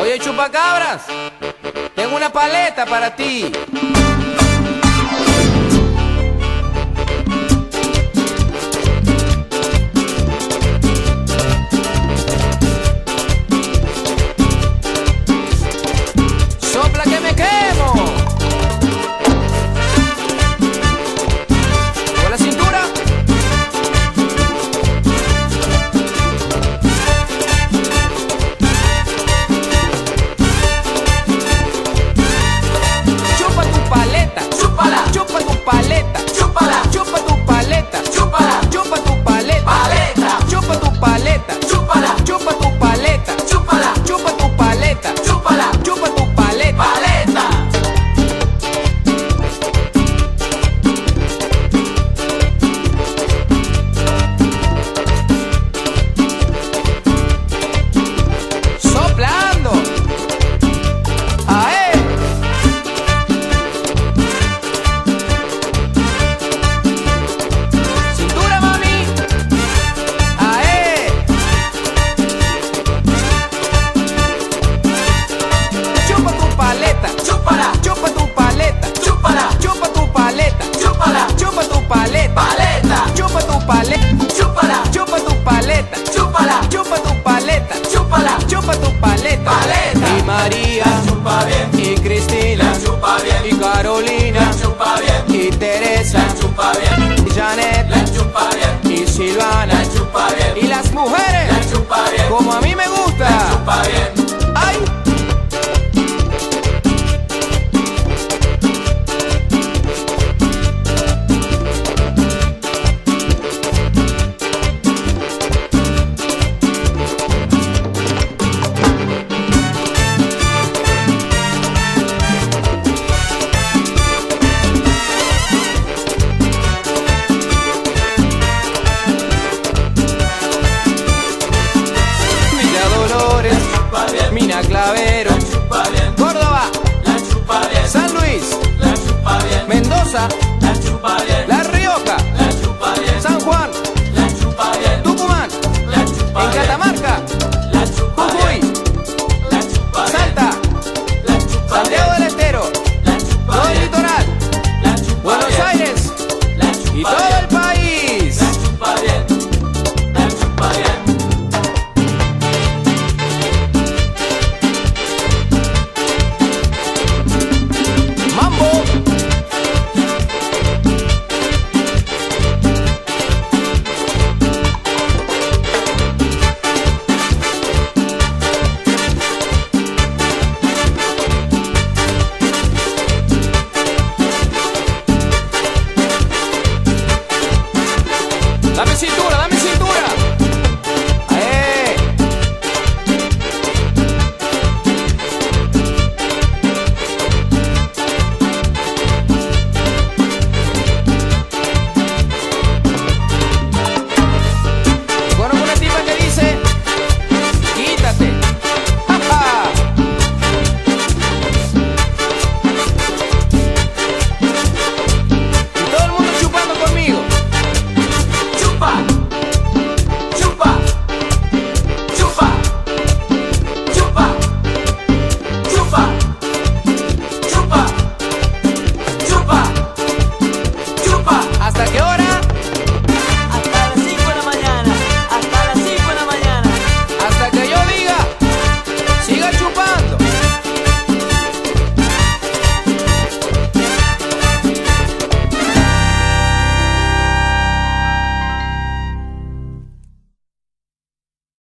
Oye, chupacabras, tengo una paleta para ti. Carolina. chupa bien. Mina Clavero, la chupa bien. Córdoba, la chupa bien. San Luis, la chupa bien. Mendoza, la chupa bien. La Dame cintura, dame cintura.